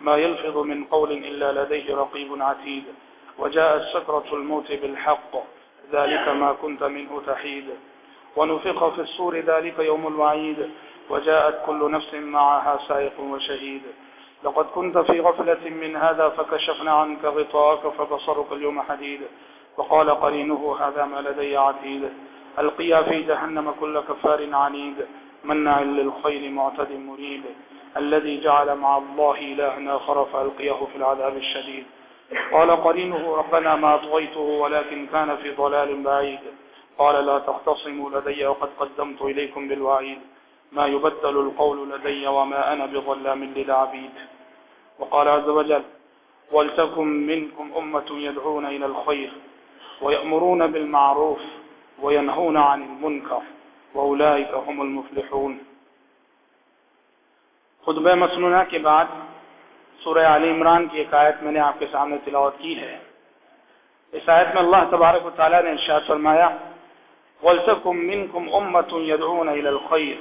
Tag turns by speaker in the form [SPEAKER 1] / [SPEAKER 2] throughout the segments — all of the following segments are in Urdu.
[SPEAKER 1] ما يلفظ من قول إلا لديه رقيب عتيد. وجاءت سكرة الموت بالحق. ذلك ما كنت منه تحيد. ونفق في الصور ذلك يوم الوعيد. وجاءت كل نفس معها سائق وشهيد. لقد كنت في غفلة من هذا فكشفنا عنك غطاءك فبصرك اليوم حديد. وقال قرينه، هذا ما لدي عتيد. القيا في جهنم كل كفار عنيد. منع للخير معتد مريب الذي جعل مع الله إلهنا خرف ألقيه في العذاب الشديد. قال قرينه ربنا ما أطغيته ولكن كان في ضلال بعيد. قال لا تختصموا لدي وقد قدمت إليكم بالوعيد. ما يبدل القول لدي وما أنا بظلام للعبيد. وقال عز وجل ولتكن منكم أمة يدعون إلى الخير ويأمرون بالمعروف وينهون عن المنكر وأولئك هم المفلحون. خطبہ مسنونہ کے بعد سورہ علی عمران کی ایک آیت میں نے آپ کے سامنے تلاوت کی ہے۔ اس آیت میں اللہ تبارک و تعالیٰ نے ارشاد فرمایا، وَلْتَكُمْ مِنْكُمْ أُمَّةٌ يَدْعُونَ إِلَى الْخَيْرِ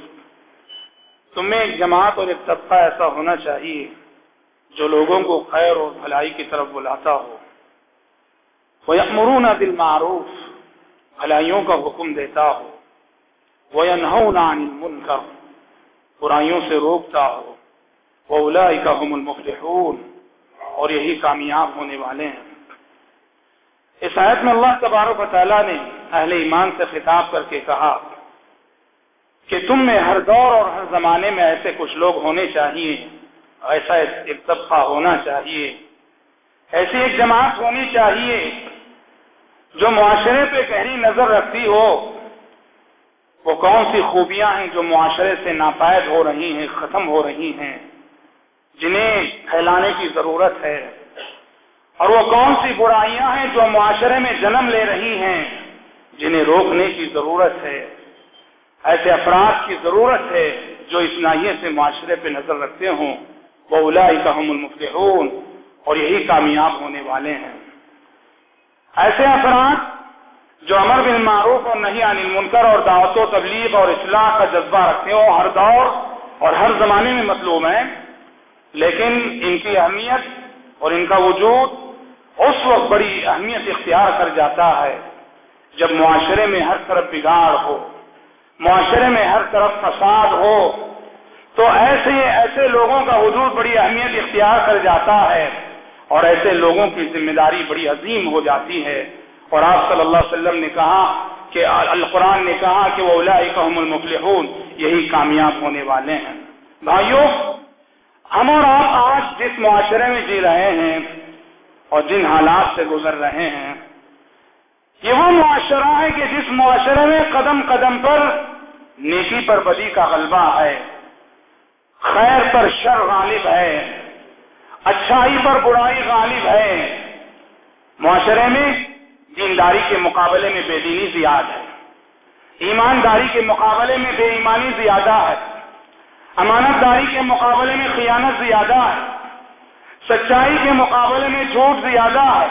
[SPEAKER 1] تمہیں ایک جماعت اور ایک طبقہ ایسا ہونا چاہیے جو لوگوں کو خیر اور بھلائی کی طرف بلاتا ہو۔ وَيَأْمُرُونَ بِالْمَعْرُوفِ، بھلائیوں کا حکم دیتا ہو۔ وَيَنْهَوْنَ عَنِ الْمُنْكَرِ برائیوں سے روکتا ہو۔ وَأُولَئِكَ هُمُ الْمُفْلِحُونَ اور یہی کامیاب ہونے والے ہیں۔ اس آیت میں اللہ تبارک و تعالیٰ نے اہل ایمان سے خطاب کر کے کہا کہ تم میں ہر دور اور ہر زمانے میں ایسے کچھ لوگ ہونے چاہیے، ایسا ایک طبقہ ہونا چاہیے، ایسی ایک جماعت ہونی چاہیے جو معاشرے پہ گہری نظر رکھتی ہو۔ وہ کون سی خوبیاں ہیں جو معاشرے سے ناپائد ہو رہی ہیں، ختم ہو رہی ہیں؟ جنہیں پھیلانے کی ضرورت ہے۔ اور وہ کون سی برائیاں ہیں جو معاشرے میں جنم لے رہی ہیں، جنہیں روکنے کی ضرورت ہے۔ ایسے افراد کی ضرورت ہے جو اس ناحیے سے معاشرے پہ نظر رکھتے ہوں۔ وہ الائی المفتحون اور یہی کامیاب ہونے والے ہیں۔ ایسے افراد جو امر بن معروف اور نہیں عن المنکر اور دعوت و تبلیغ اور اصلاح کا جذبہ رکھتے ہو ہر دور اور ہر زمانے میں مطلوب ہیں لیکن ان کی اہمیت اور ان کا وجود اس وقت بڑی اہمیت اختیار کر جاتا ہے جب معاشرے میں ہر طرف بگاڑ ہو، معاشرے میں ہر طرف فساد ہو، تو ایسے ایسے لوگوں کا وجود بڑی اہمیت اختیار کر جاتا ہے اور ایسے لوگوں کی ذمہ داری بڑی عظیم ہو جاتی ہے۔ اور آپ صلی اللہ علیہ وسلم نے کہا کہ القرآن نے کہا کہ وہ اولئکہم المفلحون، یہی کامیاب ہونے والے ہیں۔ بھائیوں ہم اور آپ آج جس معاشرے میں جی رہے ہیں اور جن حالات سے گزر رہے ہیں، یہ وہ معاشرہ ہے کہ جس معاشرے میں قدم قدم پر نیکی پر بدی کا غلبہ ہے، خیر پر شر غالب ہے، اچھائی پر برائی غالب ہے۔ معاشرے میں دینداری کے مقابلے میں بے دینی زیادہ ہے۔ ایمانداری کے مقابلے میں بے ایمانی زیادہ ہے۔ امانت داری کے مقابلے میں خیانت زیادہ ہے۔ سچائی کے مقابلے میں جھوٹ زیادہ ہے۔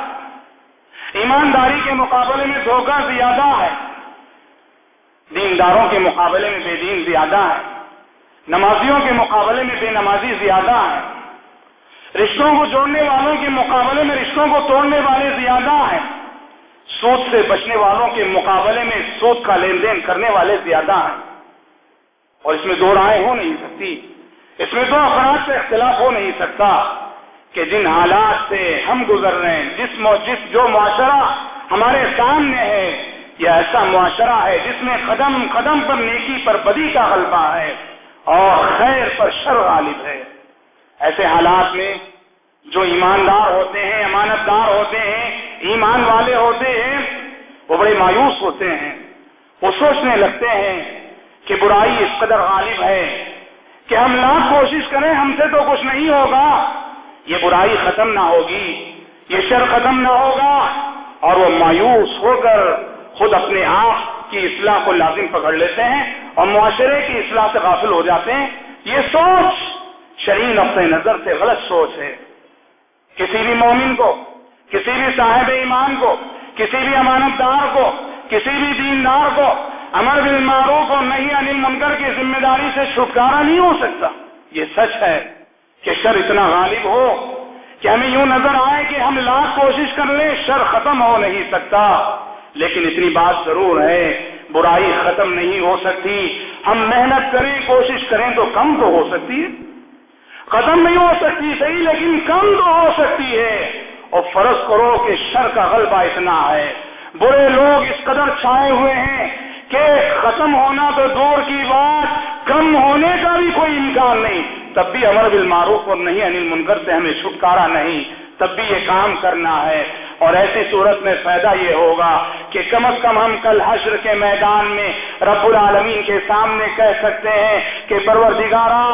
[SPEAKER 1] ایمانداری کے مقابلے میں دھوکہ زیادہ ہے۔ دینداروں کے مقابلے میں بے دین زیادہ ہے۔ نمازیوں کے مقابلے میں بے نمازی زیادہ ہے۔ رشتوں کو جوڑنے والوں کے مقابلے میں رشتوں کو توڑنے والے زیادہ ہیں۔ سود سے بچنے والوں کے مقابلے میں سود کا لین دین کرنے والے زیادہ ہیں۔ اور اس میں دو رائے ہو نہیں سکتی۔ اس میں دو افراد سے اختلاف ہو نہیں سکتا کہ جن حالات سے ہم گزر رہے ہیں، جس جس جو معاشرہ ہمارے سامنے ہے، یہ ایسا معاشرہ ہے جس میں قدم قدم پر نیکی پر بدی کا غلبہ ہے اور خیر پر شر غالب ہے۔ ایسے حالات میں جو ایماندار ہوتے ہیں امانت دار ہوتے ہیں، ایمان والے ہوتے ہیں، وہ بڑے مایوس ہوتے ہیں، وہ سوچنے لگتے ہیں کہ برائی اس قدر غالب ہے کہ ہم لاکھ کوشش کریں، ہم سے تو کچھ نہیں ہوگا۔ یہ برائی ختم نہ ہوگی، یہ شر ختم نہ ہوگا اور وہ مایوس ہو کر خود اپنے آپ کی اصلاح کو لازم پکڑ لیتے ہیں اور معاشرے کی اصلاح سے غافل ہو جاتے ہیں۔ یہ سوچ شرین اپنے نظر سے غلط سوچ ہے۔ کسی بھی مومن کو، کسی بھی صاحب ایمان کو، کسی بھی امانت دار کو، کسی بھی دیندار کو امر بالمعروف اور نہیں انل منکر کی ذمہ داری سے چھٹکارا نہیں ہو سکتا۔ یہ سچ ہے کہ شر اتنا غالب ہو کہ ہمیں یوں نظر آئے کہ ہم لاکھ کوشش کر لیں، شر ختم ہو نہیں سکتا۔ لیکن اتنی بات ضرور ہے، برائی ختم نہیں ہو سکتی۔ ہم محنت کریں، کوشش کریں تو کم تو ہو سکتی ہے۔ ختم نہیں ہو سکتی، صحیح، لیکن کم تو ہو سکتی ہے۔ اور فرض کرو کہ شر کا غلبہ اتنا ہے۔ برے لوگ اس قدر چھائے ہوئے ہیں کہ ختم ہونا تو دور کی بات، کم ہونے کا بھی کوئی امکان نہیں۔ تب بھی امر بالمعروف اور نہیں انل منکر سے ہمیں چھٹکارا نہیں۔ تب بھی یہ کام کرنا ہے۔ اور ایسی صورت میں فائدہ یہ ہوگا کہ کم از کم ہم کل حشر کے میدان میں رب العالمین کے سامنے کہہ سکتے ہیں کہ پروردگارہ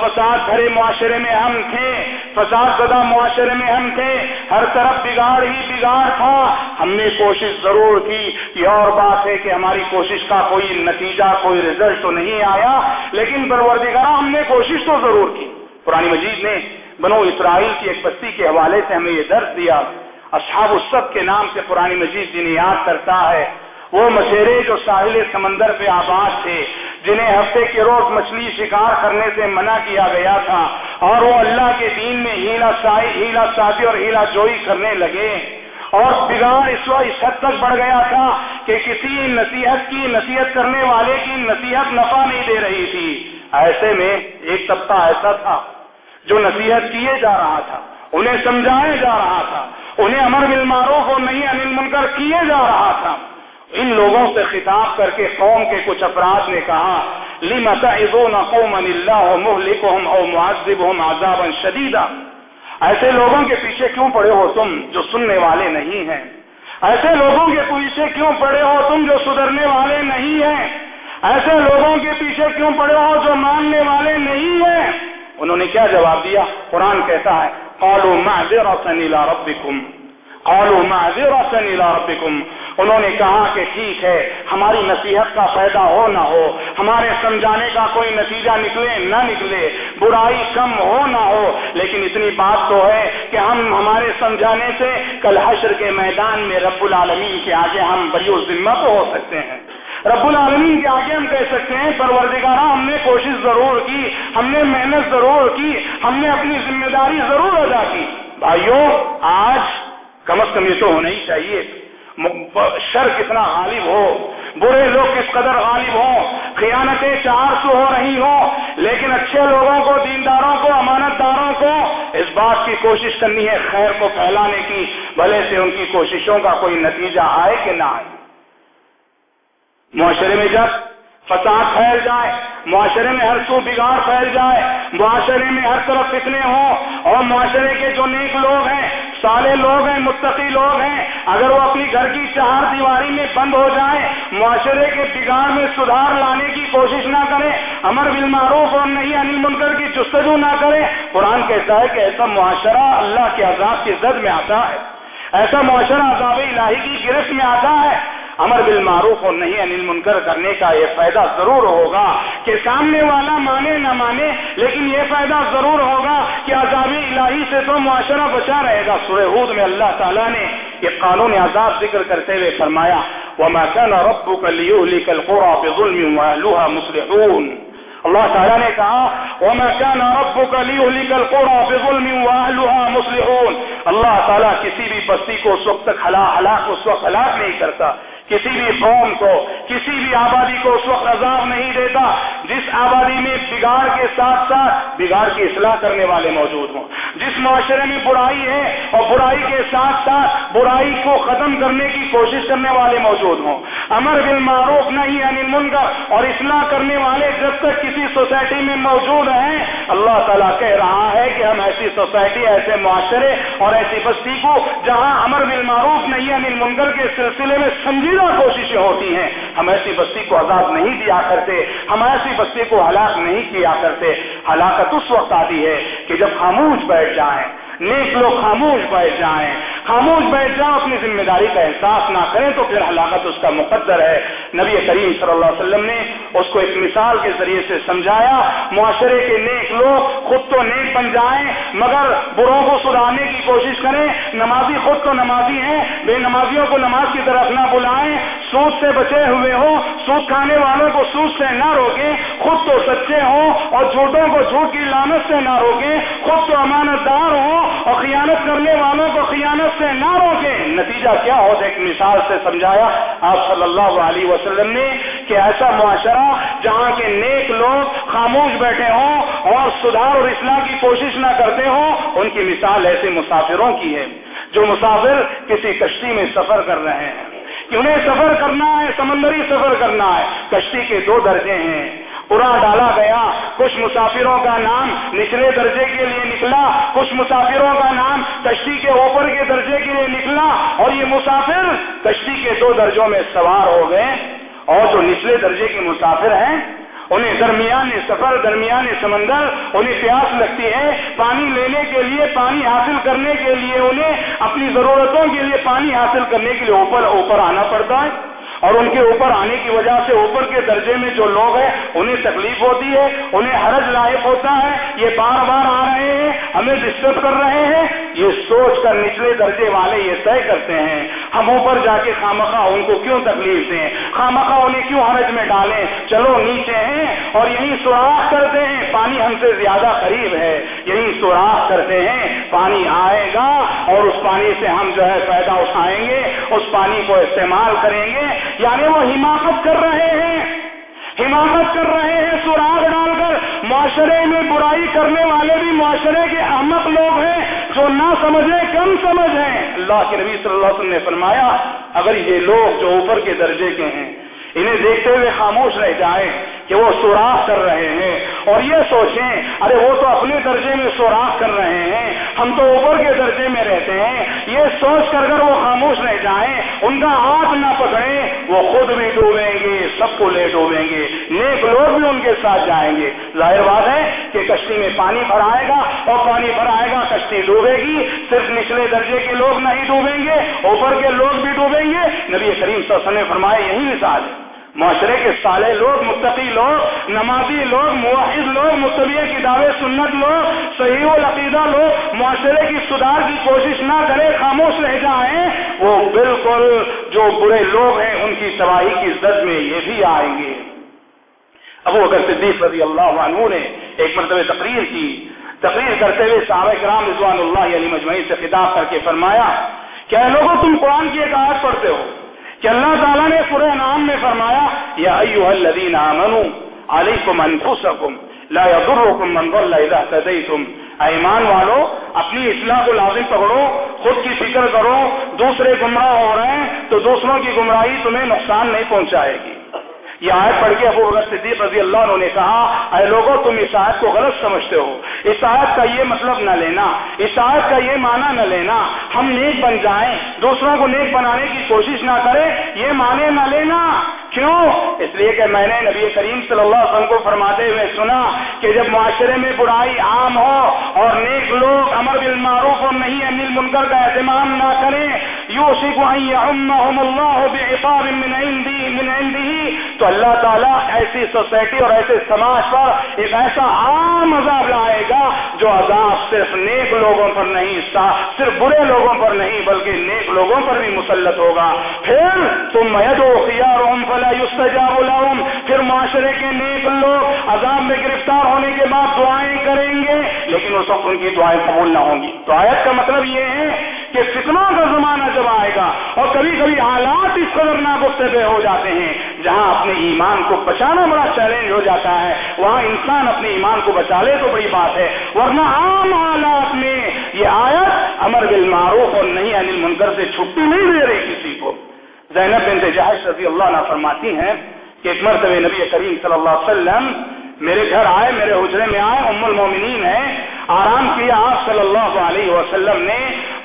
[SPEAKER 1] فساد بھرے معاشرے میں ہم تھے، فساد زدہ معاشرے میں ہم تھے، ہر طرف بگاڑ ہی بگاڑ تھا۔ ہم نے کوشش ضرور کی، یہ اور بات ہے کہ ہماری کوشش کا کوئی نتیجہ، کوئی رزلٹ تو نہیں آیا، لیکن پروردگارہ، ہم نے کوشش تو ضرور کی۔ پرانی مجید نے بنو اسرائیل کی ایک بستی کے حوالے سے ہمیں یہ درد دیا۔ اصحاب السب کے نام سے پرانی مجید جنہیں یاد کرتا ہے۔ وہ مشیرے جو ساحل سمندر پہ آباد تھے، جنہیں ہفتے کے روز مچھلی شکار کرنے سے منع کیا گیا تھا، اور وہ اللہ کے دین میں ہیلا سائی، ہیلا سازی اور ہیلا جوئی کرنے لگے۔ اور بگاڑ اس وقت اس حد تک بڑھ گیا تھا کہ کسی نصیحت کی نصیحت کرنے والے کی نصیحت نفع نہیں دے رہی تھی۔ ایسے میں ایک طبقہ ایسا تھا جو نصیحت کیے جا رہا تھا، انہیں سمجھایا جا رہا تھا۔ انہیں امر بالمعروف اور نہیں انل منکر کیے جا رہا تھا۔ ان لوگوں سے خطاب کر کے قوم کے کچھ افراد نے کہا، لم تعظون قوما الله مهلكهم او معذبهم عذابا شديدا ایسے لوگوں کے پیچھے کیوں پڑے ہو تم جو سننے والے نہیں ہیں؟ ایسے لوگوں کے پیچھے کیوں پڑے ہو تم جو سدھرنے والے نہیں ہیں؟ ایسے لوگوں کے پیچھے کیوں پڑے ہو جو ماننے والے نہیں ہیں؟ انہوں نے کیا جواب دیا؟ قرآن کہتا ہے قالوا معذرة إلى ربكم. قالوا معذرة إلى ربكم. انہوں نے کہا کہ ٹھیک ہے، ہماری نصیحت کا فائدہ ہو نہ ہو، ہمارے سمجھانے کا کوئی نتیجہ نکلے نہ نکلے، برائی کم ہو نہ ہو، لیکن اتنی بات تو ہے کہ ہم ہمارے سمجھانے سے کل حشر کے میدان میں رب العالمین کے آگے ہم بری و ذمت ہو سکتے ہیں۔ رب العالمین کے آگے ہم کہہ سکتے ہیں، پروردگارہ، ہم نے کوشش ضرور کی، ہم نے محنت ضرور کی، ہم نے اپنی ذمہ داری ضرور ادا کی۔ بھائیوں آج کم از کم یہ تو ہونا ہی چاہیے۔ شر کتنا غالب ہو، برے لوگ کس قدر غالب ہوں، خیانتیں چار سو ہو رہی ہوں، لیکن اچھے لوگوں کو، دینداروں کو، امانت داروں کو اس بات کی کوشش کرنی ہے، خیر کو پھیلانے کی، بھلے سے ان کی کوششوں کا کوئی نتیجہ آئے کہ نہ آئے۔ معاشرے میں جب فساد پھیل جائے، معاشرے میں ہر سو بگاڑ پھیل جائے، معاشرے میں ہر طرف فتنے ہوں اور معاشرے کے جو نیک لوگ ہیں سالے لوگ ہیں، متقی لوگ ہیں، اگر وہ اپنی گھر کی چار دیواری میں بند ہو جائے معاشرے کے بگاڑ میں سدھار لانے کی کوشش نہ کرے امر بالمعروف اور نہیں انل منکر کی جستجو نہ کرے قرآن کہتا ہے کہ ایسا معاشرہ اللہ کے عذاب کی زد میں آتا ہے، ایسا معاشرہ عذاب الہی کی گرفت میں آتا ہے امر بالمعروف اور نہیں انل منکر کرنے کا یہ فائدہ ضرور ہوگا کہ سامنے والا مانے نہ مانے، لیکن یہ فائدہ ضرور ہوگا کہ عذاب الہی سے تو معاشرہ بچا رہے گا۔ سورہ ہود میں اللہ تعالیٰ نے یہ قانون عذاب ذکر کرتے ہوئے فرمایا، وما كان ربك ليهلك القرى بظلم واهلها مصلحون۔ اللہ تعالیٰ نے کہا، وما كان ربك ليهلك القرى بظلم واهلها مصلحون۔ اللہ تعالیٰ کسی بھی بستی کو اس وقت تک ہلاک اس وقت ہلاک نہیں کرتا۔ کسی بھی قوم کو، کسی بھی آبادی کو اس وقت عذاب نہیں دیتا جس آبادی میں بگاڑ کے ساتھ ساتھ بگاڑ کی اصلاح کرنے والے موجود ہوں۔ جس معاشرے میں برائی ہے اور برائی کے ساتھ ساتھ برائی کو ختم کرنے کی کوشش کرنے والے موجود ہوں۔ امر بل معروف نہیں انل منکر، اور اصلاح کرنے والے جب تک کسی سوسائٹی میں موجود ہیں، اللہ تعالیٰ کہہ رہا ہے کہ ہم ایسی سوسائٹی، ایسے معاشرے اور ایسی بستی کو جہاں امر بل معروف نہیں انل منکر کے سلسلے میں سمجھی کوششیں ہوتی ہیں، ہم ایسی بستی کو عذاب نہیں دیا کرتے، ہم ایسی بستی کو ہلاک نہیں کیا کرتے۔ ہلاکت اس وقت آتی ہے کہ جب خاموش بیٹھ جائیں۔ نیک لوگ خاموش بیٹھ جائیں۔ خاموش بیٹھ جائیں، اپنی ذمہ داری کا احساس نہ کریں تو پھر ہلاکت اس کا مقدر ہے۔ نبی کریم صلی اللہ علیہ وسلم نے اس کو ایک مثال کے ذریعے سے سمجھایا، معاشرے کے نیک لوگ خود تو نیک بن جائیں، مگر بروں کو سدھارنے کی کوشش کریں۔ نمازی خود تو نمازی ہیں، بے نمازیوں کو نماز کی طرف نہ بلائیں۔ سود سے بچے ہوئے ہوں، سود کھانے والوں کو سود سے نہ روکیں۔ خود تو سچے ہوں اور جھوٹوں کو جھوٹ کی لانت سے نہ روکیں۔ خود تو امانت دار ہوں اور خیانت کرنے والوں کو خیانت سے نہ روکیں نتیجہ کیا ہو؟ ایک مثال سے سمجھایا آپ صلی اللہ علیہ وسلم نے کہ ایسا معاشرہ جہاں کے نیک لوگ خاموش بیٹھے ہوں اور سدھار اور اصلاح کی کوشش نہ کرتے ہوں، ان کی مثال ایسے مسافروں کی ہے جو مسافر کسی کشتی میں سفر کر رہے ہیں۔ کہ انہیں سفر کرنا ہے، سمندری سفر کرنا ہے۔ کشتی کے دو درجے ہیں۔ پورا ڈالا گیا۔ کچھ مسافروں کا نام نچلے درجے کے لیے نکلا، کچھ مسافروں کا نام کشتی کے اوپر کے درجے کے لیے نکلا، اور یہ مسافر کشتی کے دو درجوں میں سوار ہو گئے۔ اور جو نچلے درجے کے مسافر ہیں، انہیں درمیان سفر، درمیان سمندر، انہیں پیاس لگتی ہے۔ پانی لینے کے لیے، پانی حاصل کرنے کے لیے، انہیں اپنی ضرورتوں کے لیے پانی حاصل کرنے کے لیے اوپر اوپر آنا پڑتا ہے۔ اور ان کے اوپر آنے کی وجہ سے اوپر کے درجے میں جو لوگ ہیں، انہیں تکلیف ہوتی ہے، انہیں حرج لائق ہوتا ہے۔ یہ بار بار آ رہے ہیں، ہمیں ڈسٹرب کر رہے ہیں۔ یہ سوچ کر نچلے درجے والے یہ طے کرتے ہیں۔ ہم اوپر جا کے خامخواہ ان کو کیوں تکلیف دیں؟ خامخواہ انہیں کیوں حرج میں ڈالیں؟ چلو نیچے ہیں اور یہی سوراخ کرتے ہیں۔ پانی ہم سے زیادہ قریب ہے۔ یہی سوراخ کرتے ہیں۔ پانی آئے گا اور اس پانی سے ہم جو ہے فائدہ اٹھائیں گے۔ اس پانی کو استعمال کریں گے۔ یعنی وہ حماقت کر رہے ہیں۔ حماقت کر رہے ہیں، سراغ ڈال کر۔ معاشرے میں برائی کرنے والے بھی معاشرے کے احمد لوگ ہیں جو نہ سمجھیں کم سمجھیں اللہ کے نبی صلی اللہ علیہ وسلم نے فرمایا، اگر یہ لوگ جو اوپر کے درجے کے ہیں، انہیں دیکھتے ہوئے خاموش رہ جائیں کہ وہ سوراخ کر رہے ہیں اور یہ سوچیں، ارے وہ تو اپنے درجے میں سوراخ کر رہے ہیں، ہم تو اوپر کے درجے میں رہتے ہیں، یہ سوچ کر کر وہ خاموش رہ جائیں، ان کا ہاتھ نہ پکڑیں، وہ خود بھی ڈوبیں گے، سب کو لے ڈوبیں گے، نیک لوگ بھی ان کے ساتھ جائیں گے۔ ظاہر بات ہے کہ کشتی میں پانی بھرائے گا اور پانی بھرائے گا، کشتی ڈوبے گی، صرف نچلے درجے کے لوگ نہیں ڈوبیں گے، اوپر کے لوگ بھی ڈوبیں گے۔ نبی کریم صلی اللہ علیہ وسلم نے فرمایا، یہی مثال ہے۔ معاشرے کے سالے لوگ، متقی لوگ، نمازی لوگ معاہد لوگ مطبع کی دعوے سنت لوگ، صحیح العقیدہ لوگ، معاشرے کی سدھار کی کوشش نہ کرے خاموش رہ جائیں، وہ بالکل جو برے لوگ ہیں، ان کی تباہی کی زد میں یہ بھی آئیں گے۔ ابو اگر صدیق رضی اللہ عنہ نے ایک مرتبہ تقریر کی۔ تقریر کرتے ہوئے صحابہ کرام رضوان اللہ علی مجمعی سے خطاب کر کے فرمایا، کیا لوگوں تم قرآن کی ایک آیت پڑھتے ہو؟ کہ اللہ تعالیٰ نے پورے نام میں فرمایا، یا ایوہ الذین آمنوا علیکم انفسکم لا یضرکم من ضل اذا اهتدیتم۔ ایمان والو، اپنی اصلاح کو لازم پکڑو، خود کی فکر کرو، دوسرے گمراہ ہو رہے ہیں تو دوسروں کی گمراہی تمہیں نقصان نہیں پہنچائے گی۔ یہ آیت پڑھ کے ابو بکر صدیق رضی اللہ عنہ نے کہا، اے لوگوں تم اس آیت کو غلط سمجھتے ہو۔ اس آیت کا یہ مطلب نہ لینا، اس آیت کا یہ معنی نہ لینا، ہم نیک بن جائیں، دوسروں کو نیک بنانے کی کوشش نہ کریں، یہ معنی نہ لینا۔
[SPEAKER 2] کیوں؟ اس لیے کہ میں نے نبی کریم صلی اللہ علیہ وسلم کو فرماتے ہوئے سنا کہ جب معاشرے میں برائی عام ہو اور نیک لوگ امر بالمعروف اور نہیں انل منکر کا اہتمام نہ کریں یو تو اللہ تعالیٰ ایسی سوسائٹی اور ایسے سماج پر ایک ایسا عام عذاب لائے گا جو عذاب صرف نیک لوگوں پر نہیں صرف برے لوگوں پر نہیں، بلکہ نیک لوگوں پر بھی مسلط ہوگا۔ پھر تم فلا يستجاب لهم پھر معاشرے کے نیک لوگ عذاب میں گرفتار ہونے کے بعد دعائیں کریں گے، لیکن اس وقت ان کی دعائیں قبول نہ ہوں گی۔ تو آیت کا مطلب یہ ہے کہ فتنوں کا زمانہ جب آئے گا اور کبھی کبھی حالات اس قدر ناگفتہ ہو جاتے ہیں، جہاں اپنے ایمان کو بچانا بڑا چیلنج ہو جاتا ہے، وہاں انسان اپنے ایمان کو بچا لے تو بڑی بات ہے۔ ورنہ عام حالات میں یہ آیت امر بالمعروف اور نہیں انل منکر سے چھٹی نہیں دے رہی کسی کو۔ زینب بنت جہش رضی اللہ عنہ فرماتی ہیں کہ ایک مرتبہ نبی کریم صلی اللہ علیہ وسلم میرے گھر آئے، میرے حجرے میں آئے، ام المومنین ہیں، آرام کیا آپ صلی اللہ علیہ وسلم نے،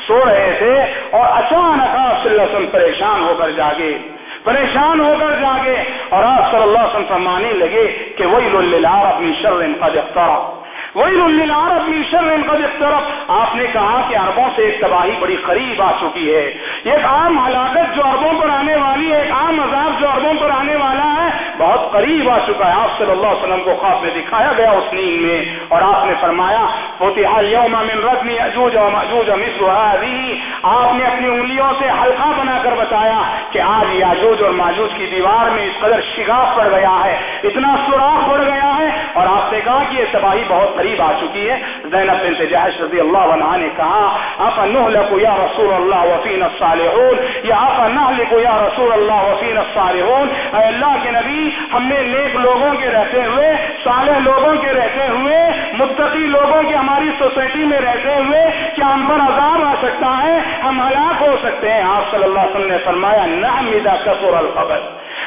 [SPEAKER 2] سو رہے تھے اور اچانک آپ صلی اللہ علیہ وسلم پریشان ہو کر جاگے۔ پریشان ہو کر جاگے اور آپ صلی اللہ علیہ وسلم فرمانے لگے کہ وہی للعار اپنی شر قد اختار وہی للعار شر قد اقترب۔ آپ نے کہا کہ عربوں سے ایک تباہی بڑی قریب آ چکی ہے۔ ایک عام ہلاکت جو عربوں پر آنے والی ہے، ایک عام عذاب جو عربوں پر آنے والا ہے، بہت قریب آ چکا ہے۔ آپ صلی اللہ علیہ وسلم کو خواب میں دکھایا گیا اس نیند میں۔ اور آپ نے فرمایا، فتح اليوم من رسم یاجوج و ماجوج مثل هذه۔ آپ نے اپنی انگلیوں سے حلقہ بنا کر بتایا کہ آج یاجوج اور ماجوج کی دیوار میں اس قدر شگاف پڑ گیا ہے، اتنا سوراخ پڑ گیا ہے۔ اور آپ نے کہا کہ یہ تباہی بہت قریب آ چکی ہے۔ زینب بنت جہش رضی اللہ عنہ نے کہا اف نهلك یا رسول اللہ وفینا الصالحون؟ یا اف نهلك یا رسول اللہ وفینا الصالحون؟ اے اللہ کے نبی، ہم نے نیک لوگوں کے رہتے ہوئے، صالح لوگوں کے رہتے ہوئے، متقی لوگوں کے ہماری سوسائٹی میں رہتے ہوئے کیا ہم پر عذاب آ سکتا ہے؟ ہم ہلاک ہو سکتے ہیں۔ آپ صلی اللہ علیہ وسلم نے فرمایا نہ میدا کسور الخبر.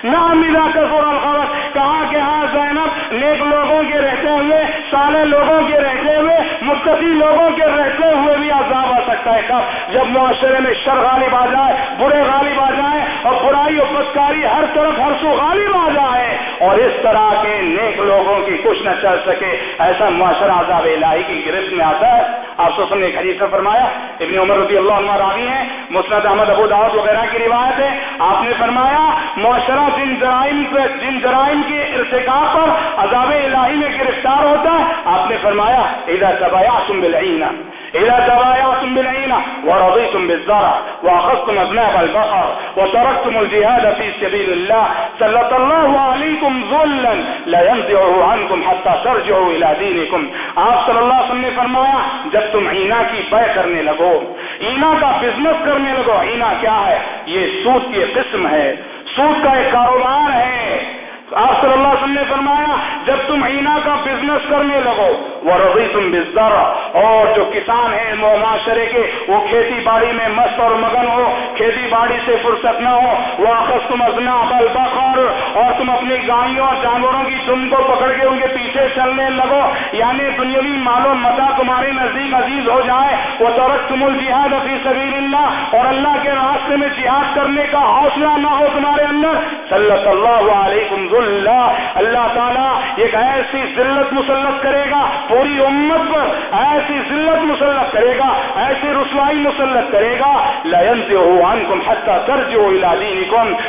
[SPEAKER 2] نہ میرا کسور الخبر، کہا کہ ہاں زینب، نیک لوگوں کے رہتے ہوئے صالح لوگوں کے رہتے ہوئے مقتدی لوگوں کے رہتے ہوئے بھی عذاب آ سکتا ہے۔ کب جب معاشرے میں شر غالب آ جائے، برے غالب آ جائے اور برائی اور پتکاری ہر طرف ہر سو غالب آ جائے اور اس طرح کے نیک لوگوں کی کچھ نہ چل سکے، ایسا معاشرہ عذاب الہی کی گرفت میں آتا ہے۔ آپ سوسم نے حدیث میں فرمایا، ابن عمر رضی اللہ عنہ راوی ہیں، مسند احمد ابو داود وغیرہ کی روایت ہے۔ آپ نے فرمایا، معاشرہ جن جرائم جن جرائم کے ارتکاب پر عذاب الہی میں گرفتار ہوتا ہے، آپ نے فرمایا، اذا تبايعتم بالعينة إذا تبايعتم بالعينة ورضيتم بالزرع وأخذتم أذناب البقر وتركتم الجهاد في سبيل الله سلط الله عليكم ذلا لا ينزعه عنكم حتى ترجعوا إلى دينكم آپ صلی اللہ علیہ وسلم نے فرمایا، جب تم اینا کی بے کرنے لگو اینا کا بزنس کرنے لگو اینا کیا ہے؟ یہ سود کی قسم ہے، سود کا ایک کاروبار ہے۔ آپ صلی اللہ علیہ وسلم نے فرمایا، جب تم اینا کا بزنس کرنے لگو وہ رضی تم بزدر اور جو کسان ہیں وہ معاشرے کے، وہ کھیتی باڑی میں مست اور مگن ہو، کھیتی باڑی سے فرصت نہ ہو وہ آخر تم ازنا بل بخر اور تم اپنی گائیوں اور جانوروں کی تم کو پکڑ کے ان کے پیچھے چلنے لگو یعنی دنیاوی مالو متا تمہارے نزدیک عزیز ہو جائے وہ ترک تم الجہاد فی سبیل اللہ اور اللہ کے راستے میں جہاد کرنے کا حوصلہ نہ ہو تمہارے اندر، صلی اللہ علیکم اللہ اللہ تعالیٰ ایک ایسی ذلت مسلط کرے گا، پوری امت پر ایسی ذلت مسلط کرے گا، ایسی رسوائی مسلط کرے گا لین سے ہو ان کم حتہ درج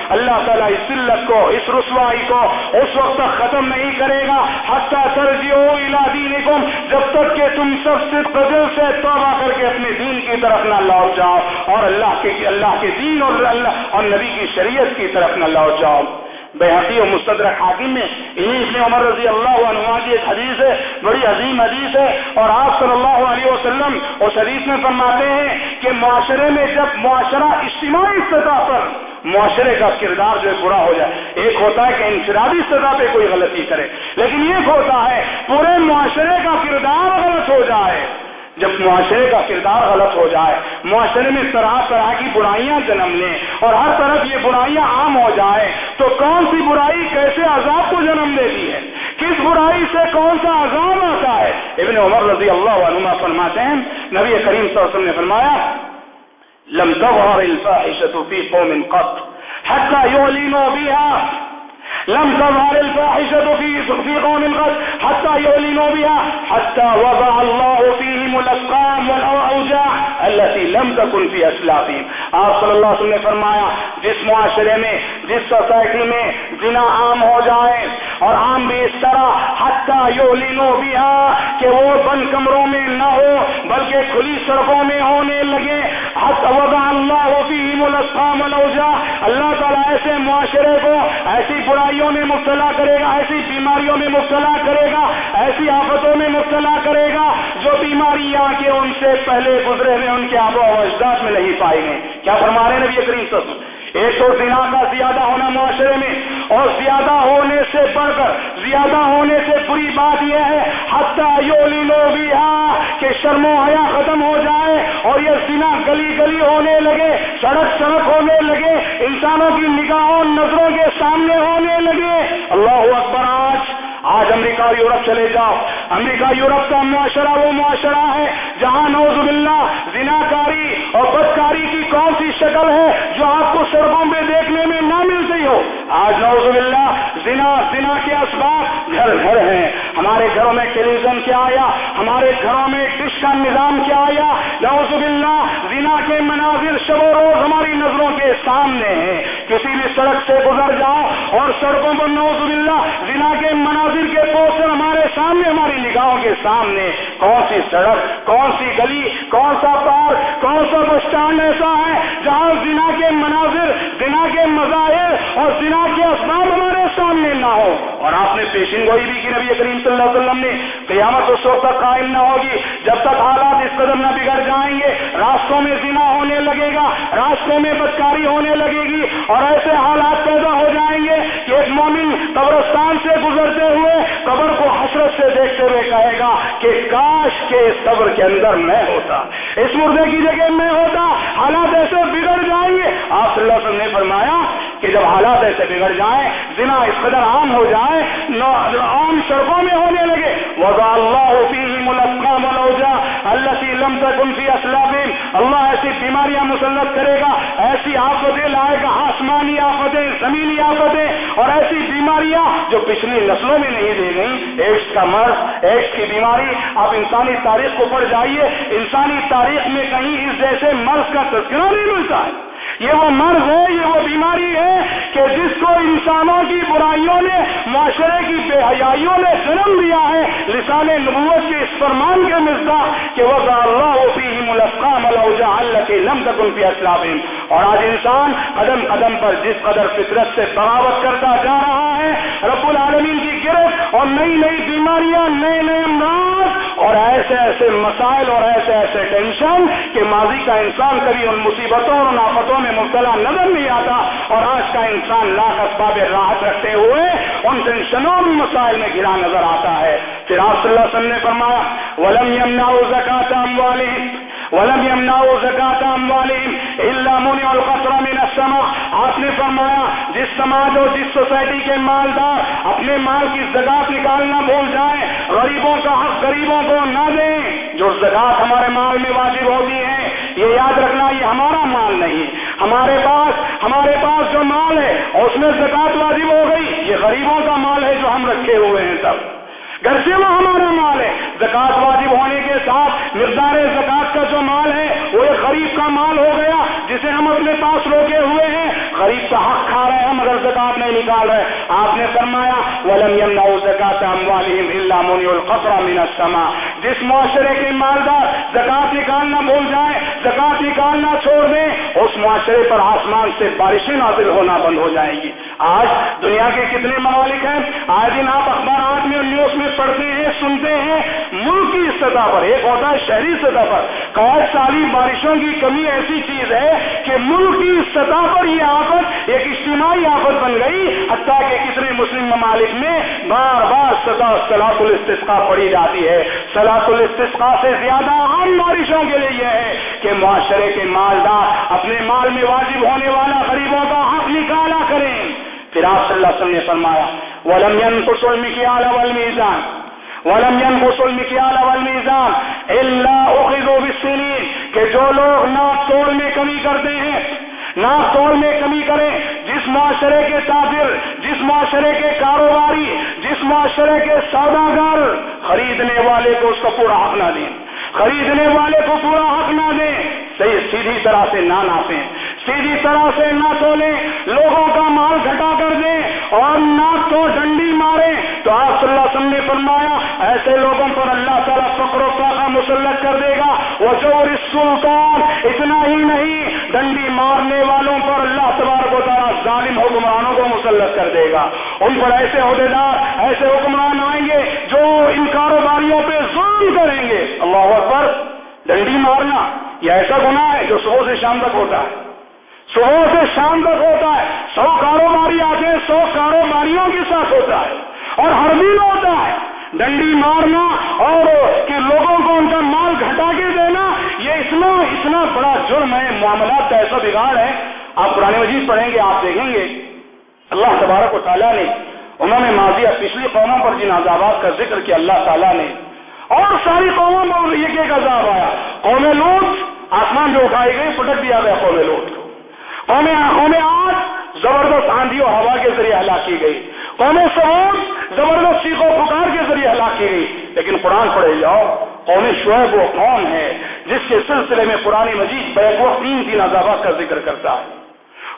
[SPEAKER 2] اللہ تعالیٰ اس ذلت کو، اس رسوائی کو اس وقت تک ختم نہیں کرے گا حتہ درج ہو دینکم، جب تک کہ تم سب سے قدر سے توبہ کر کے اپنے دین کی طرف نہ لوٹ جاؤ اور اللہ کے اللہ کے دین اور اللہ اور نبی کی شریعت کی طرف نہ لوٹ جاؤ۔ بحقی و مستدر حاکم میں۔ انہیں ابن عمر رضی اللہ عنہ کی ایک حدیث ہے، بڑی عظیم حدیث ہے۔ اور آپ صلی اللہ علیہ وسلم اس حدیث میں فرماتے ہیں کہ معاشرے میں جب معاشرہ اجتماعی سطح پر معاشرے کا کردار جو ہے برا ہو جائے، ایک ہوتا ہے کہ انفرادی سطح پہ کوئی غلطی کرے، لیکن ایک ہوتا ہے پورے معاشرے کا کردار غلط ہو جائے۔ جب معاشرے کا کردار غلط ہو جائے، معاشرے میں طرح طرح کی برائیاں جنم لیں اور ہر طرف یہ برائیاں عام ہو جائے تو کون سی برائی کیسے عذاب کو جنم دیتی ہے؟ کس برائی سے کون سا عذاب آتا ہے؟ ابن عمر رضی اللہ عنہ فرماتے ہیں، نبی کریم صلی اللہ علیہ وسلم نے فرمایا، لم تظهر الفاحشة في قوم قط حتى يعلنوا بها لم تظهر الفاحشة في في قوم قد حتى يعلنوا بها، حتى وضع الله فيهم الأسقام والأوجاع التي لم تكن في أسلافهم. آپ صلی اللہ علیہ وسلم نے فرمایا، جس معاشرے میں، جس سوسائٹی میں زنا عام ہو جائے اور عام بھی اس طرح حتیٰ یعلنوا بها کہ وہ بند کمروں میں نہ ہو، بلکہ کھلی سڑکوں میں ہونے لگے، حتى وضع الله فيهم الأسقام والأوجاع۔ اللہ تعالیٰ ایسے معاشرے کو، ایسی برائی بیماریوں میں مبتلا کرے گا، ایسی بیماریوں میں مبتلا کرے گا، ایسی آفتوں میں مبتلا کرے گا جو بیماریاں کے ان سے پہلے گزرے ہوئے، ان کے آب و اجداد میں نہیں پائے گئے۔ کیا فرما رہے ہیں نبی کریم صلی اللہ علیہ وسلم؟ ایک تو زنا کا زیادہ ہونا معاشرے میں اور زیادہ ہونے سے بڑھ کر زیادہ ہونے سے بری بات یہ ہے، حتیٰ یولی لو بھی کہ شرم و حیا ختم ہو جائے اور یہ زنا گلی گلی ہونے لگے، سڑک سڑک ہونے لگے، انسانوں کی نگاہوں، نظروں کے سامنے ہونے لگے۔ اللہ اکبر آج آج امریکہ اور یورپ چلے جاؤ۔ امریکہ، یورپ کا معاشرہ وہ معاشرہ ہے جہاں نوز باللہ زنا کاری اور بدکاری کی کون سی شکل ہے جو آپ کو سڑکوں پہ دیکھنے میں نہ ملتی ہو۔ آج نوز باللہ زنا زنا کے اسباب گھر گھر ہیں۔ ہمارے گھروں میں ٹیلی ویژن کیا آیا؟ ہمارے گھروں میں ڈش کا نظام کیا آیا؟ نوز باللہ، زنا کے مناظر شب و روز ہماری نظروں کے سامنے ہیں۔ کسی بھی سڑک سے گزر جاؤ اور سڑکوں پر نوز باللہ، زنا کے مناظر کے پوسٹر ہمارے سامنے، ہماری نگاہوں کے سامنے۔ کون سی سڑک، کون سی گلی، کون سا پارک، کون سا بس اسٹینڈ ایسا ہے جہاں زنا کے مناظر، زنا کے مظاہر اور زنا کے اسباب ہمارے سامنے نہ ہو اور آپ نے پیشن گوئی بھی کی نبی کریم صلی اللہ علیہ وسلم نے، قیامت اس وقت تک قائم نہ ہوگی۔ جب تک حالات اس قدم نہ بگڑ جائیں گے، راستوں میں زنا ہونے لگے گا، راستوں میں بدکاری ہونے لگے گی اور ایسے حالات پیدا ہو جائیں گے کہ ایک مومن قبرستان سے گزرتے ہوئے قبر کو حسرت سے دیکھتے ہوئے کہے گا کہ کاش کے اس قبر کے اندر میں ہوتا۔ اس مردے کی جگہ میں ہوتا۔ حالات ایسے بگڑ جائیں گے۔ آپ صلی اللہ علیہ وسلم نے فرمایا کہ جب حالات ایسے بگڑ جائیں زنا اس قدر عام ہو جائے عام سڑکوں میں ہونے لگے۔ وضع اللہ فیہم الاسقام والوجا التي لم تكن في اسلافهم اللہ ایسی بیماریاں مسلط کرے گا، ایسی آفتیں لائے گا، آسمانی آفتیں، زمینی آفتیں، اور ایسی بیماریاں جو پچھلی نسلوں میں نہیں دی گئی ایڈس کا مرض ایڈس کی بیماری، آپ انسانی تاریخ کو پڑھ جائیے۔ انسانی تاریخ میں کہیں اس جیسے مرض کا تذکرہ نہیں ملتا ہے۔ یہ وہ مرض ہے، یہ وہ بیماری ہے کہ جس کو انسانوں کی برائیوں نے، معاشرے کی بے حیائیوں نے جنم دیا ہے، لسان نبوت کے اس فرمان کے مزدہ کہ وہ اللہ فی ملسقام اللہ کے لم تک ان کی اسلام اور آج انسان قدم قدم پر جس قدر فطرت سے بغاوت کرتا جا رہا ہے، رب العالمین کی گرفت اور نئی نئی بیماریاں، نئے نئے امراض اور ایسے ایسے مسائل اور ایسے ایسے ٹینشن کہ ماضی کا انسان کبھی ان مصیبتوں اور آفتوں میں مبتلا نظر نہیں آتا اور آج کا انسان لاکھ اسباب راحت رکھتے ہوئے ان ٹینشنوں میں مسائل میں گرا نظر آتا ہے۔ پھر آپ صلی اللہ علیہ وسلم نے فرمایا، ولم یمنا زکات ولم یمنا زکات الا منع القطر من السماء آپ نے فرمایا، جس سماج اور جس سوسائٹی کے مالدار اپنے مال کی زکات نکالنا بھول جائیں، غریبوں کا حق غریبوں کو نہ دیں، جو زکات ہمارے مال میں واجب ہوتی ہے یہ یاد رکھنا، یہ ہمارا مال نہیں۔ ہمارے پاس ہمارے پاس جو مال ہے، اس میں زکات واجب ہو گئی، یہ غریبوں کا مال ہے جو ہم رکھے ہوئے ہیں سب گھر سے وہ ہمارا مال ہے۔ زکات واجب ہونے کے ساتھ مقدار زکات کا جو مال ہے، وہ ایک غریب کا مال ہو گیا، جسے ہم اپنے پاس روکے ہوئے ہیں۔ غریب کا حق کھا رہے ہیں مگر زکات نہیں نکال رہے آپ نے فرمایا، ولم زکات من السماء۔ جس معاشرے کے مالدار زکات نکالنا بھول جائیں زکات نکالنا چھوڑ دیں، اس معاشرے پر آسمان سے بارشیں نازل ہونا بند ہو جائے گی۔ آج دنیا کے کتنے ممالک ہیں؟ آج دن آپ اخبارات میں نیوز میں پڑھتے ہیں، سنتے ہیں، ملک کی سطح پر، ایک ہوتا ہے شہری سطح پر۔ قید سالی بارشوں کی کمی ایسی چیز ہے کہ ملک کی سطح پر یہ آفت ایک اجتماعی آفت بن گئی، حتیٰ کہ کتنے مسلم ممالک میں بار بار سطح سلاط الاستقاع پڑی جاتی ہے۔ سلاط الاستقاع سے زیادہ عام بارشوں کے لیے یہ ہے کہ معاشرے کے مالدار اپنے مال میں واجب ہونے والا غریبوں کا حق نکالا پھر آپ صلی اللہ علیہ وسلم نے فرمایا، ولم ينقص المكيال والميزان، ولم ينقص المكيال والميزان الا اخذوا بالسنين، کہ جو لوگ ناپ توڑ میں کمی کرتے ہیں ناپ تول میں کمی کریں، جس معاشرے کے تاجر، جس معاشرے کے کاروباری، جس معاشرے کے سوداگر، خریدنے والے کو اس کا پورا حق نہ دیں۔ خریدنے والے کو پورا حق نہ دیں، صحیح، سیدھی طرح سے نہ ناپیں۔ سیدھی طرح سے نہ تولیں لوگوں کا مال گھٹا کر دیں اور نہ تو ڈنڈی مارے۔ تو آپ صلی اللہ علیہ وسلم نے فرمایا، ایسے لوگوں پر اللہ تعالیٰ فقر و فاقہ مسلط کر دے گا۔ وہ چور سلطان اتنا ہی نہیں، ڈنڈی مارنے والوں پر اللہ تبارک و تعالیٰ ظالم حکمرانوں کو مسلط کر دے گا۔ ان پر ایسے عہدیدار، ایسے حکمران آئیں گے جو ان کاروباریوں پہ ظلم کریں گے۔ اللہ اکبر، ڈنڈی مارنا، یہ ایسا گناہ ہے جو صبح سے شام تک ہوتا ہے۔ صبح سے شام تک ہوتا ہے۔ سو کاروباری آتے ہیں، سو کاروباریوں کے ساتھ ہوتا ہے۔ اور ہر دن ہوتا ہے۔ ڈنڈی مارنا اور کہ لوگوں کو ان کا مال گھٹا کے دینا، یہ اتنا اتنا بڑا جرم ہے، معاملات کا ایسا بگاڑ ہے۔ آپ پرانے مجید پڑھیں گے، آپ دیکھیں گے۔ اللہ تبارک و تعالیٰ نے، انہوں نے ماضی پچھلی قوموں پر جن عذابات کا ذکر کیا، اللہ تعالیٰ نے۔ اور ساری قوموں پر ایک ایک عذاب آیا۔ قوم لوٹ آسمان جو اٹھائی گئی پٹک دیا گیا قوم لوٹ قوم قوم آج زبردست آندھی اور ہوا کے ذریعے ہلاک کی گئی۔ قوم سعود زبردست سیخ و پکار کے ذریعے ہلاک کی گئی۔ لیکن قرآن پڑھے جاؤ، قوم شعیب وہ قوم ہے جس کے سلسلے میں پرانی مجید بیک وقت تین تین عذابات کا ذکر کرتا ہے۔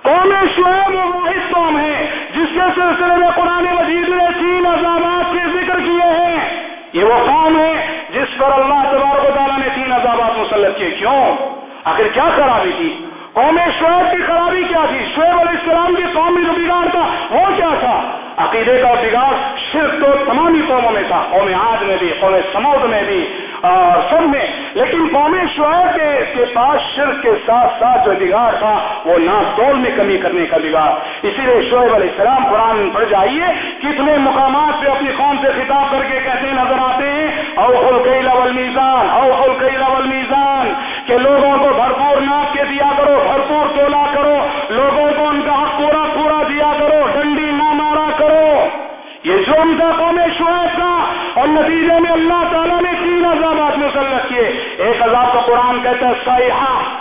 [SPEAKER 2] قوم شعیب وہ واحد قوم ہے جس کے سلسلے میں قرآن مجید نے تین عذابات کے ذکر کیے ہیں۔ یہ وہ قوم ہے جس پر اللہ تبارک و تعالیٰ نے تین عذابات مسلط کیے۔ کیوں؟ آخر کیا خرابی کی قوم شعیب کی خرابی کیا تھی؟ شعیب علیہ السلام کی قومی جو بگاڑ تھا، وہ کیا تھا؟ عقیدے کا بگاڑ صرف تو تمامی قوموں میں تھا، قوم آج میں بھی، قوم سمود میں بھی اور سب میں۔ لیکن قوم شعیب کے کے پاس شرک کے ساتھ ساتھ جو بگاڑ تھا، وہ نا میں کمی کرنے کا بگاڑ۔ اسی لیے شعیب علیہ السلام قرآن پڑھ جائیے، کتنے مقامات پہ اپنی قوم سے خطاب کر کے کہتے نظر آتے ہیں، او خلقی لول میزان او خلقی لول میزان کہ لوگوں کو بھرپور ناپ کے دیا کرو، بھرپور تولا کرو، لوگوں کو ان کا حق پورا پورا دیا کرو، ڈنڈی نہ مارا کرو۔ یہ جو ان کا قوم شعیب کا، اور نتیجے میں اللہ تعالیٰ نے تین عذابات مسلط کیے۔ ایک عذاب کا قرآن کہتا ہے سیاح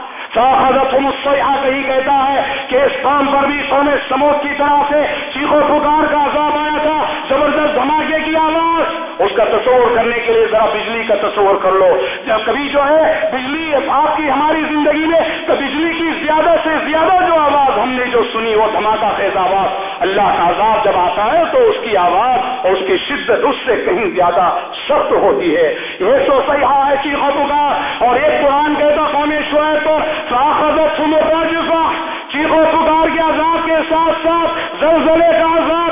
[SPEAKER 2] مسیحا کہیں کہتا ہے کہ اس قوم پر بھی قوم سموت کی طرح سے چیخو پکار کا عذاب آیا تھا۔ زبردست دھماکے کی آواز۔ اس کا تصور کرنے کے لیے ذرا بجلی کا تصور کر لو۔ جب کبھی جو ہے بجلی آپ کی ہماری زندگی میں تو بجلی کی زیادہ سے زیادہ جو آواز ہم نے جو سنی وہ دھماکہ خیز آواز۔ اللہ کا عذاب جب آتا ہے تو اس کی آواز اور اس کی شدت اس سے کہیں زیادہ سخت ہوتی ہے۔ یہ تو صحیح ہے چیخو پکار اور ایک قرآن کہتا قوم شعیب پر چیخو پکار کے عذاب کے ساتھ ساتھ زلزلے کا عذاب۔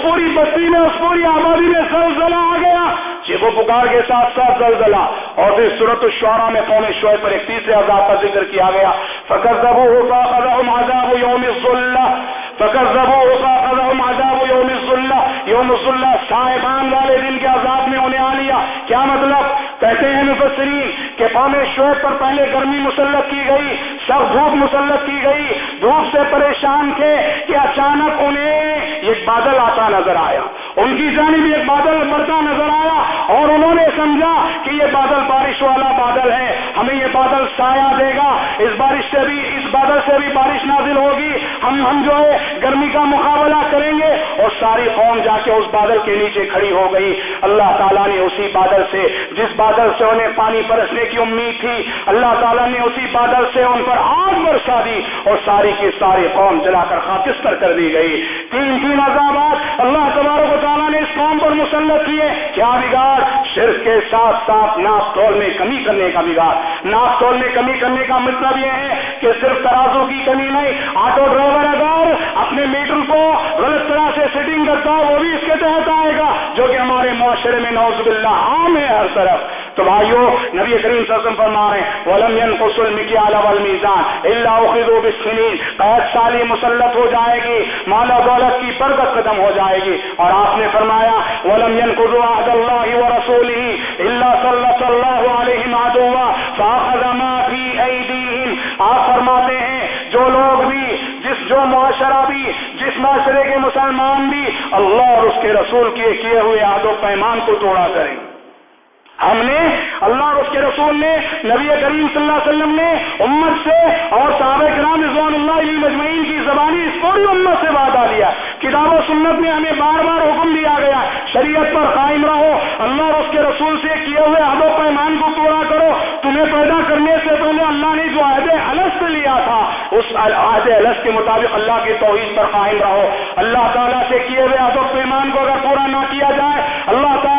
[SPEAKER 2] اس پوری بستی میں، اس پوری آبادی میں زلزلہ آ گیا۔ چیخو پکار کے ساتھ ساتھ زلزلہ۔ اور پھر صورت الشعرا میں قوم شعیب پر ایک تیسرے عذاب کا ذکر کیا گیا۔ فکر زبو ہوتا عذاب یوم ذلہ فکر زبو ہوتا قدم عذاب یوم ذلہ یوم اللہ صاحبان والے دن کے عذاب میں انہیں آ لیا. کیا مطلب؟ کہتے ہیں مفسرین کہ پانے شعیب پر پہلے گرمی مسلط کی گئی سب دھوپ مسلط کی گئی. دھوپ سے پریشان تھے کہ اچانک انہیں ایک بادل آتا نظر آیا. ان کی جانب ایک بادل بڑھتا نظر آیا اور انہوں نے سمجھا کہ یہ بادل بارش والا بادل ہے، ہمیں یہ بادل سایہ دے گا۔ اس بارش سے بھی، اس بادل سے بھی بارش نازل ہوگی۔ ہم ہم جو ہے، گرمی کا مقابلہ کریں گے اور ساری قوم جا کے اس بادل کے نیچے کھڑی ہو گئی۔ اللہ تعالیٰ نے اسی بادل سے، جس بادل سے انہیں پانی برسنے کی امید تھی، اللہ تعالیٰ نے اسی بادل سے ان پر آگ برسا دی اور ساری کی ساری قوم جلا کر خاکستر کر دی گئی۔ تین تین عذابات اللہ تبارک و تعالیٰ نے اس قوم پر مسلط کیے کیا بگاڑ؟ شرک کے ساتھ ساتھ ناپ تول میں کمی کرنے کا بگاڑ۔ ناپ تول میں کمی کرنے کا مطلب یہ ہے کہ صرف ترازو کی کمی نہیں، آٹو ڈرائیور اگر اپنے میٹر کو غلط طرح سے سیٹنگ کرتا ہے، وہ بھی اس کے تحت آئے گا، جو کہ ہمارے معاشرے میں نوز اللہ عام ہے ہر طرف۔ تو بھائیو، نبی کریم صلی اللہ علیہ وسلم فرما رہے ہیں، ولم ينقص المكيال والميزان الا اخذوا بالسنين۔ قید سالی مسلط ہو جائے گی مال و دولت کی برکت ختم ہو جائے گی۔ اور آپ نے فرمایا، ولم ينقضوا عهد الله ورسوله الا صلى الله عليهم عدوا فاخذ ما في ايديهم آپ فرماتے ہیں، جو لوگ بھی، جس، جو معاشرہ بھی، جس معاشرے کے مسلمان بھی، اللہ اور اس کے رسول کے کیے ہوئے عہد و پیمان کو توڑا کریں۔ ہم نے اللہ اور اس کے رسول نے، نبی کریم صلی اللہ علیہ وسلم نے امت سے اور صحابہ کرام رضوان اللہ علیہ مجمعین کی زبانی اس پوری امت سے وعدہ لیا۔ کتاب و سنت میں ہمیں بار بار حکم دیا گیا، شریعت پر قائم رہو، اللہ اور اس کے رسول سے کیے ہوئے عہد و پیمان کو پورا کرو۔ تمہیں پیدا کرنے سے پہلے اللہ نے جو عہد الس لیا تھا، اس عہد الس کے مطابق اللہ کے توحید پر قائم رہو۔ اللہ تعالیٰ سے کیے ہوئے عہد و پیمان کو اگر پورا نہ کیا جائے، اللہ تعالیٰ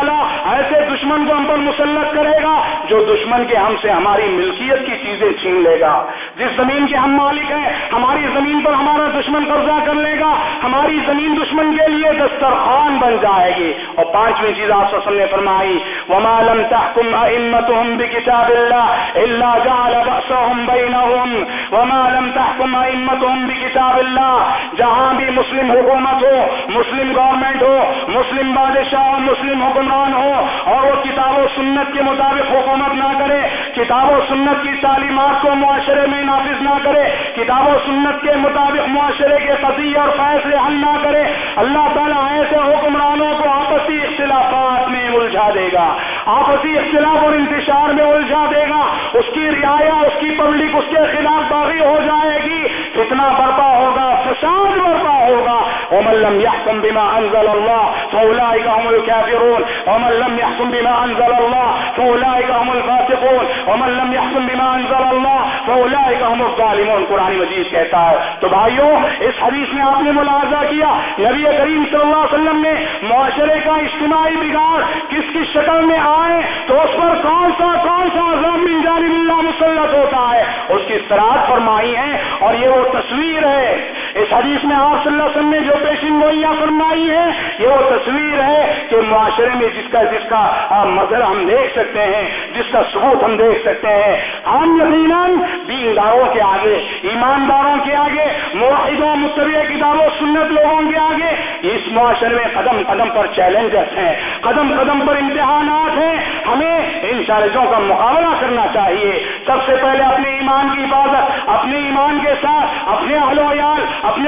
[SPEAKER 2] ایسے دشمن کو ہم پر مسلط کرے گا جو دشمن کے ہم سے ہماری ملکیت کی چیزیں چھین لے گا۔ جس زمین کے ہم مالک ہیں، ہماری زمین پر ہمارا دشمن قبضہ کر لے گا۔ ہماری زمین دشمن کے لیے دسترخوان بن جائے گی۔ اور پانچویں چیز آپ سب نے فرمائی، وما لم تحكم ائمتهم بكتاب الله الا جعل بأسهم بينهم۔ وما لم تحكم ائمتهم بكتاب الله۔ جہاں بھی مسلم حکومت ہو، مسلم گورنمنٹ ہو، مسلم بادشاہ ہو، مسلم حکمران ہو، اور وہ کتاب و سنت کے مطابق حکومت نہ کرے، کتاب و سنت کی تعلیمات کو معاشرے میں نافذ نہ کرے، کتاب و سنت کے مطابق معاشرے کے قضیے اور فیصلے حل نہ کرے، اللہ تعالیٰ ایسے حکمرانوں کو آپسی اختلافات میں الجھا دے گا۔ آپسی اختلاف اور انتشار میں الجھا دے گا۔ اس کی رعایا پبلک اس کے خلاف باغی ہو جائے گی، اتنا برپا ہوگا، فساد برپا ہوگا۔ ومن لم يحكم بما انزل الله فاولئك هم الكافرون۔ ومن لم يحكم بما انزل الله فاولئك هم الفاسقون۔ ومن لم يحكم بما انزل الله فاولئك هم الظالمون۔ قرآن مجید کہتا ہے، تو بھائیوں اس حدیث میں آپ نے ملاحظہ کیا، نبی کریم صلی اللہ علیہ وسلم نے معاشرے کا اجتماعی بگاڑ کس کی شکل میں آئے، تو اس پر کون سا کون سا عذاب من جانب اللہ مسلط ہوتا؟ ہے اس کی سراحت فرمائی ہے اور یہ وہ تصویر ہے اس حدیث میں آپ صلی اللہ علیہ وسلم نے جو پیشن گوئیاں فرمائی ہے یہ وہ تصویر ہے کہ معاشرے میں جس کا جس کا مظہر ہم دیکھ سکتے ہیں، جس کا ثبوت ہم دیکھ سکتے ہیں۔ ہم یقیناً دینداروں کے آگے، ایمانداروں کے آگے معاہدوں متبع کتابوں سنت لوگوں کے آگے اس معاشرے میں قدم قدم پر چیلنجز ہیں، قدم قدم پر امتحانات ہیں۔ ہمیں ان چیلنجوں کا مقابلہ کرنا چاہیے۔ سب سے پہلے اپنے ایمان کی حفاظت اپنے ایمان کے ساتھ اپنے اہل ویال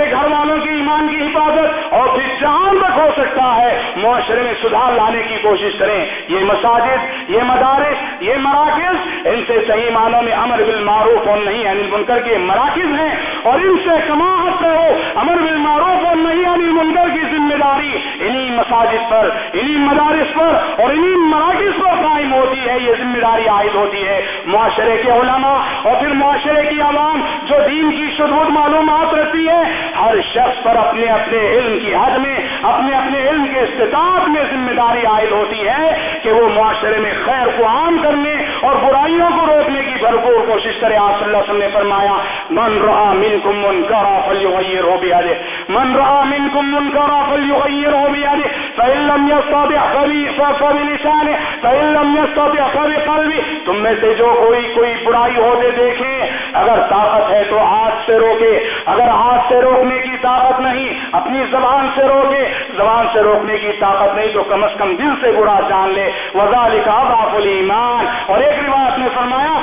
[SPEAKER 2] اپنے گھر والوں کی ایمان کی حفاظت اور پھر جہاں تک ہو سکتا ہے۔ معاشرے میں سدھار لانے کی کوشش کریں۔ یہ مساجد، یہ مدارس، یہ مراکز، ان سے صحیح معنوں میں امر بالمعروف اور نہیں انل منکر کے مراکز ہیں۔ اور ان سے کماحت کرو امر بالمعروف اور نہیں انل منکر کی ذمہ داری انہی مساجد پر، انہی مدارس پر اور انہی مراکز پر قائم ہوتی ہے۔ یہ ذمہ داری عائد ہوتی ہے معاشرے کے علماء اور پھر معاشرے کی عوام جو دین کی شدود معلومات رہتی ہے، ہر شخص پر اپنے اپنے علم کی حد میں، اپنے اپنے علم کے استطاعت میں ذمہ داری عائد ہوتی ہے کہ وہ معاشرے میں خیر کو عام کرنے اور برائیوں کو روکنے کی بھرپور کوشش کرے، آپ صلی اللہ علیہ وسلم نے فرمایا، من رہا من کم من کرا فلیغیر ہو بھی آدھے من رہا من کم من کرا فلیغیر ہو بھی آدھے فعلم یستطع فبلسانه فعلم یستطع فبقلبه تم میں سے جو کوئی کوئی برائی ہوتے دیکھیں، اگر طاقت ہے تو ہاتھ سے روکے، اگر ہاتھ سے روکنے اپنی زبان سے روکے۔ زبان سے روکنے کی طاقت نہیں تو کم از کم دل سے برا جان لے۔ وزا کا باپ ایمان اور ایک روایت نے فرمایا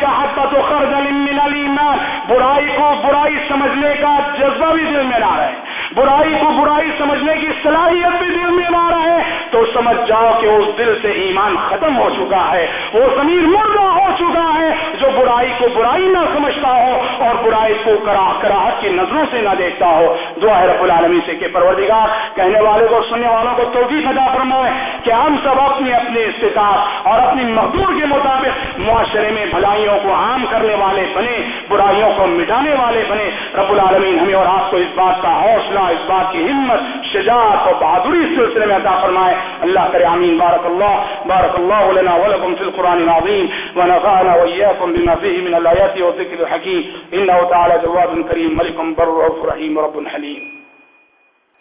[SPEAKER 2] کا حد تو خرد ایمان برائی کو برائی سمجھنے کا جذبہ بھی دل میں نہ رہے۔ برائی کو برائی سمجھنے کی صلاحیت بھی دل میں نہ رہے تو سمجھ جاؤ کہ اس دل سے ایمان ختم ہو چکا ہے۔ وہ زمین مردہ ہو چکا ہے جو برائی کو برائی نہ سمجھتا ہو اور برائی کو کرا کراہٹ کی نظروں سے نہ دیکھتا ہو۔ دعا ہے رب العالمین سے کہ پروردگار، کہنے والے کو، سننے والوں کو توفیق ادا فرمائے کہ ہم سب اپنی اپنی استطاعت اور اپنی مزدور کے مطابق معاشرے میں بھلائیوں کو عام کرنے والے بنے، برائیوں کو مٹانے والے بنے۔ رب العالمین ہمیں اور آپ کو اس بات کا حوصلہ اس بات کی ہمت، شجاعت اور بہادری اس سلسلے میں عطا فرمائے۔ اللہ کرے آمین۔ بارک اللہ بارک اللہ لنا ولکم فی القرآن العظیم۔ ونفعنا وإياكم بما فيه من الآيات والذكر الحكيم إنه تعالى جواد كريم ملك بر رحيم رب حليم